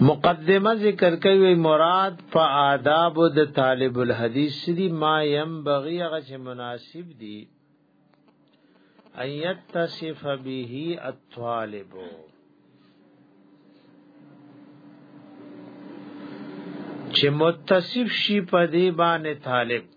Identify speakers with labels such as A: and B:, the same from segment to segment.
A: مقدمه ذکر کوي مراد په آداب د طالب الحديث دي ما يم بغي هغه چې مناسب دي ايت تصف به الطالب چې متصف شي په دې باندې طالب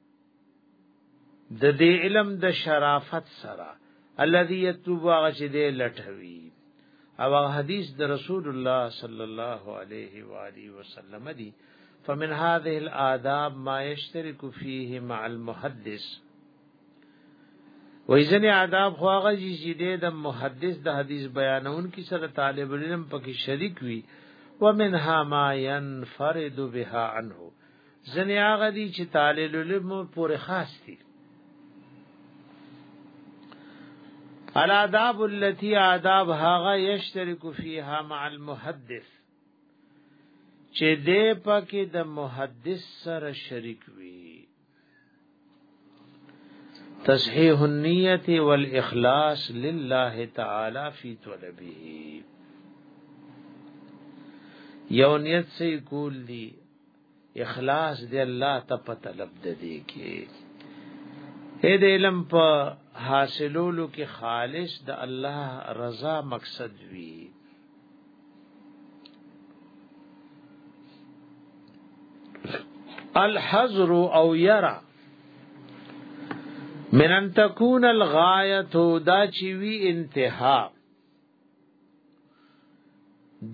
A: د دې علم د شرافت سره الذي يتوب هغه چې دې لټوي او حدیث د رسول الله صلی الله علیه و آله وسلم دی فمن هذه الآداب ما يشترك فيه مع المحدث وای ځنې آداب خو هغه چې دې د محدث د حدیث بیانون کی سره طالب علم پکې شریک وي ومنها ما ينفرد بها عنه ځنې هغه دي چې طالب العلم پورې خاص دي الاداب التي آداب هغه یشترک فیها مع المحدث چې دې پکې د محدث سره شریک وي تصحیح النیت والاخلاص لله تعالی فی طلبه یو نیت سې کول دي اخلاص دی الله ته په طلب د دې کې اې د علم په حاصلولو کې خالص د الله رضا مقصد وي الحذر او يرى من ان تكون الغايه دا چی وی انتها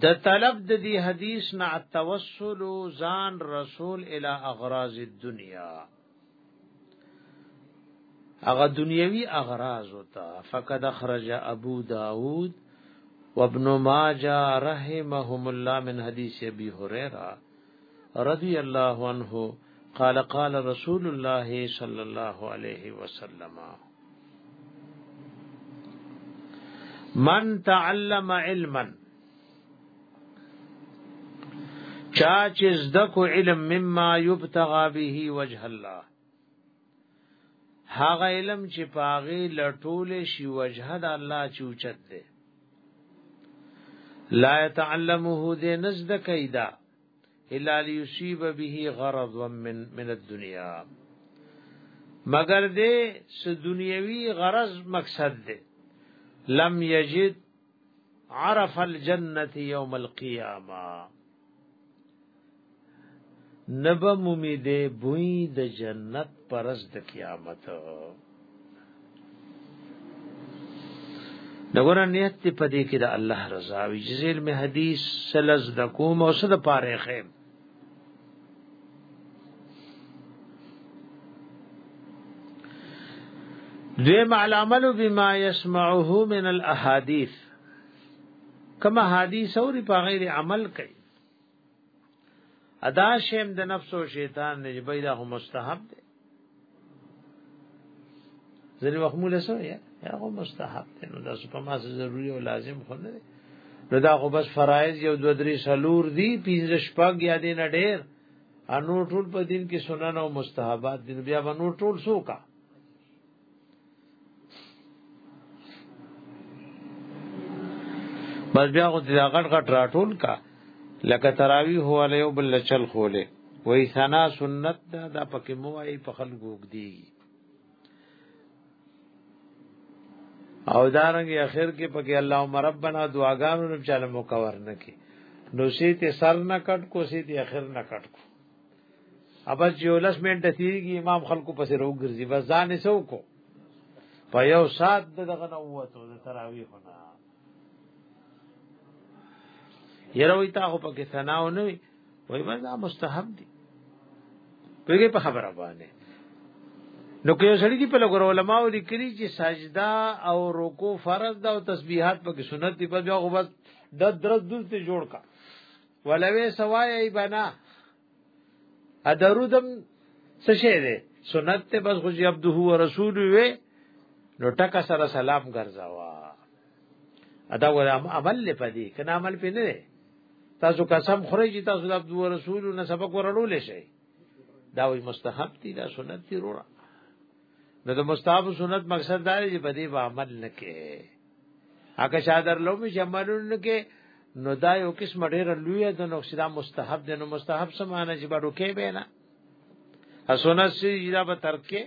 A: د طلب د دې حدیث نه توسل ځان رسول الی اغراض الدنیا اغه دنیوي اغراض وتا فقد اخرج ابو داود وابن ماجه رحمهم الله من حدیث ابي هريره رضی الله عنه قال قال رسول الله صلی الله علیه وسلم من تعلم علما چا چې زده کو علم مما یبتغى به وجه الله هغه علم چې پاغي لټول شي وجهد الله چې اوچت دی لا يتعلمه دې نزد کیدا الا ليصيب به غرض من من الدنيا مگر دې س دنیوي غرض مقصد دې لم یجد عرف الجنه یوم القیامه نبا مومی دے بوئی د جنت پرز د قیامت دغور نیت تی پدې کې د الله رضا وی جزیل می حدیث سلز د کوم او صد پاره خیم دویم العمل بما يسمعه من الاحاديث کما حدیث اوري په غیر عمل کوي ادا شیم د نفس او شیطان نه پیدا هو مستحب دی ځنې وخت مولا سره یا هغه مستحب دی نو دا په ما سره ضروری او لازم خو نه دی نو دا خو بس فرایض یو دو درې سلور دی پنځه شپږ یا دین ډېر انو ټول په دین کې سنن او مستحبات دي بیا به نور ټول سوکا بس بیا غو دې غټ غټ راټول کا لکه تراوی هو علی او بل چل خوله وای ثنا سنت دا د پکې موای په خلکو وګدی او دارنګ اخر کې پکې اللهم ربنا دعاګانو نه چاله مو کور نه کې نو سیت سر نه کټ کو سیت اخر نه کټ کو ابس یو لس منټه تیږي امام خلکو پسې روګرځي بس ځان یې سو کو په یو سات دغه نه وته د تراویح نه یره وی تا خو پکې ثنا و نه وی وای ما دا مستحب دي پیګه په خبره باندې نو که یو سړی دی په لګور علماء لیکلي چې سجدا او رکوع فرض ده او تسبیحات پکې سنت دي په جو غو بس د درس دل ته جوړ کا ولوي سوای ای بنا ا درودم څه شی دی سنت ته بس خوشی عبد هو رسول وی نو ټک سره سلام ګرځاوا ادا ور عمل لپدی کنا عمل پې نه تاسو قسم خورئ چې تاسو د عبد رسول نه سبق ورړول شي دا وي مستحب دي دا سنت دي وروړه نو د مستحب سنت مقصد دا دی چې په دې عمل نکې اګه شادر لو می شمالون نکې نو دا یو قسم ډېر لوی د نو سیدا مستحب دی نو مستحب سمانه چې بډو کې به نه سنت سی دا به ترک کې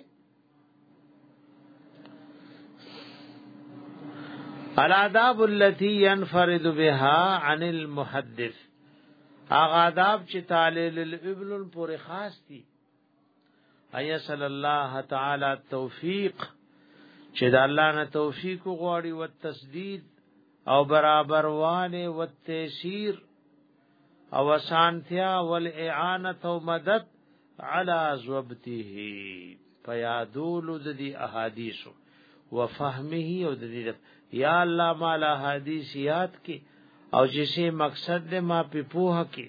A: الاداب التي ينفرد بها عن المحدث اغاداب چې تعالی للابل پر خاص دي ایا صلی الله تعالی توفیق چې د الله نه توفیق غواړي او تسدید او برابر وانه او تیسیر او سانتیا ول اعانت او مدد علی زوبته پیادول د دې احادیثو وفهمه او د دې یا الله مال احادیث یاد کې او جسے مقصد دے ما پی پوها کی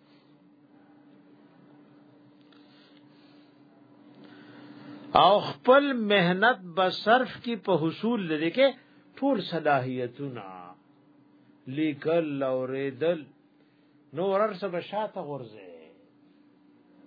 A: او خپل مهنت به صرف کی په حصول لري کې ټول صلاحیتونه لیکل او ریدل نور ارسه بشاته غرزه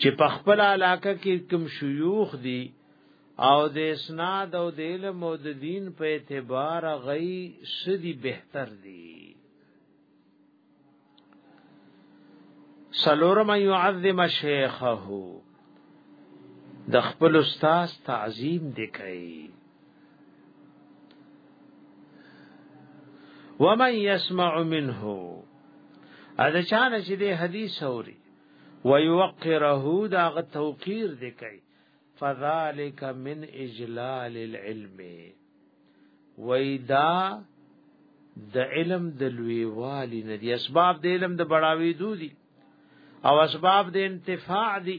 A: چې په خپل علاقه کې کوم شيوخ دي او د اسناد او د علم او د دین په اعتبار غي سدي بهتر دي سلورم يعظم شيخه د خپل استاد تعظیم دی کوي ومن يسمع منه اده چانه چې دې حدیث اوري ويوقره دا غ توقیر دی کوي فذلک من اجلال العلم ویدا د علم د لوی والی نه دي اسباب د علم د بڑاوي دودي او اسباب د انتفاع دي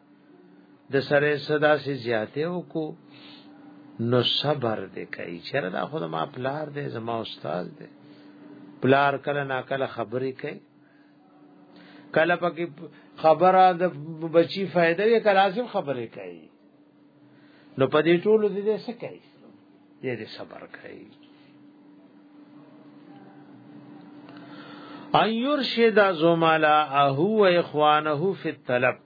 A: د سره صدا سي زیاته وکړو نو صبر دې کوي چیرې دا خود ما پلار دې زما استاد دې پلار کله نا کله خبرې کوي کله پکې خبره د بچی فائدہ یې کله اصل خبرې کوي نو په دې ټولو دې څه کوي دې دې صبر کوي ان يرشد زملائه و اخوانه في الطلب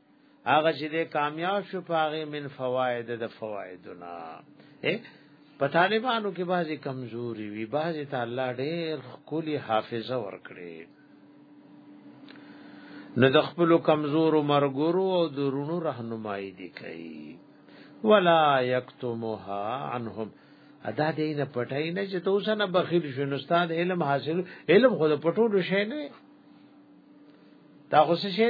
A: هغه چې د کامیاب شو پاغه من فواید د فوایدنا په طالبانو کې بعضی کمزوري وي بعضی ته الله ډېر خولي حافظه ورکړي نو د خپل کمزور مرګورو او درونو راهنمایي دي کوي ولا یکتمها عنهم ادا دې نه پټای نه چې تو سره بخیل شون استاد علم حاصل علم خود پټو شي نه تا خو څه شي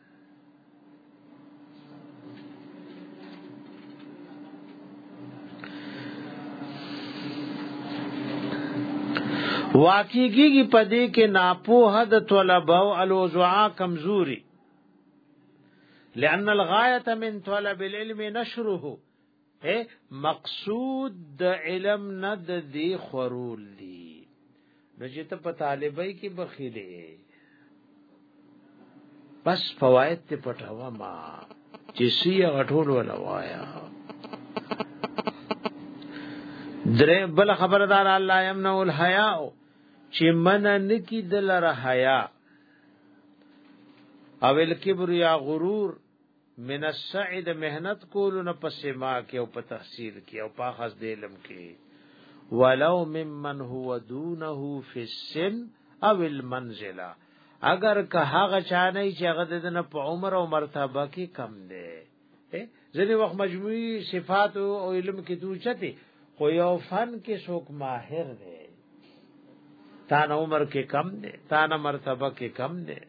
A: واقعي کیږي په دې کې ناپوه د طلبه او الوزعا کمزوري لأن الغايه من طلب العلم نشره اے مقصود د علم نه د دی خورول دی نو چې ته په طالبای کې بخیلې بس فواید ته پټاوه ما چې سی غټول ولا وایا درې بل خبردار الله یمنو الحیا چې من نکی دلر حیا او الکبر یا غرور من السعی د مهنت کولو نه په سما کې او په تحصیل کې او په خاص د علم کې ولو ممن هو دونه فی السن او المنزله اگر که هغه چانه چې هغه د نه په عمر او مرتبه کې کم دی ځنې وخت مجموعي صفات او علم کې دوچته خو یو فن کې څوک ماهر دی تا نه عمر کې کم دی تا نه مرتبه کې کم دی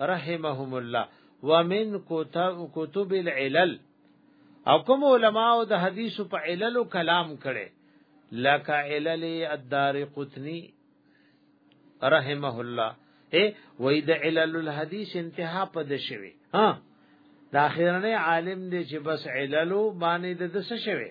A: رحمهم الله ومن کتب العلل او کوم علماء د حدیث په علل کلام کړي لك علل الدار قطنی رحمه الله اے وې د علل الحديث انتها پد شوی ها دا اخرنه عالم دی چې بس علل باندې د څه شوی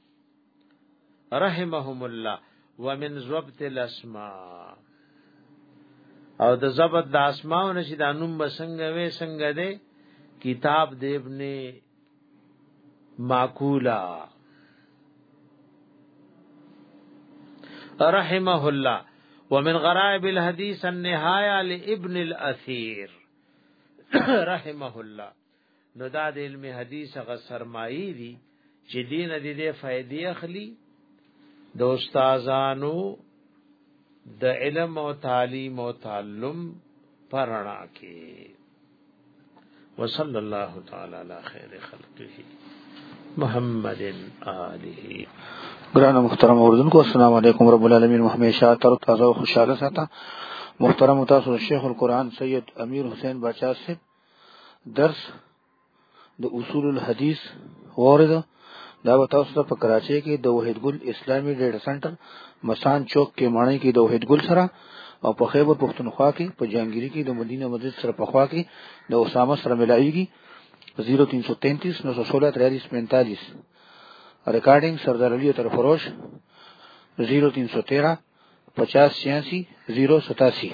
A: رحمهم الله ومن ضبط الاسماء او د ضبط د اسماء نشي د انوم بسنګ وې څنګه ده کتاب د ابن معقولا رحمه الله ومن غرائب الحديث النهايه لابن الاثير رحمه الله نو دا د علم حدیث غ سرمایي دي چې دین دې دې فائدې اخلي د استادانو د علم او تعلیم او تعلم پرانا کې وصلی الله تعالی علی خیر خلقه محمد آله
B: ګران محترم اوردونکو السلام علیکم رب العالمین همیشه تر تازه او خوشاله ساته محترم تاسو شیخ القرآن سید امیر حسین بچا صاحب درس د اصول الحديث وارد دا به تاسو ته په کراچۍ کې د وحید ګل اسلامي ډیټا سنټر مسان چوک کې ماڼۍ کې د وحید ګل سره او په خیبر پښتونخوا کې په جهانګیري کې د مدینه مسجد سره په خوا کې د اسامه سره ملایږي 0333 916 4345 ریکارډینګ سردار علي تر فروش 0313 50 86 087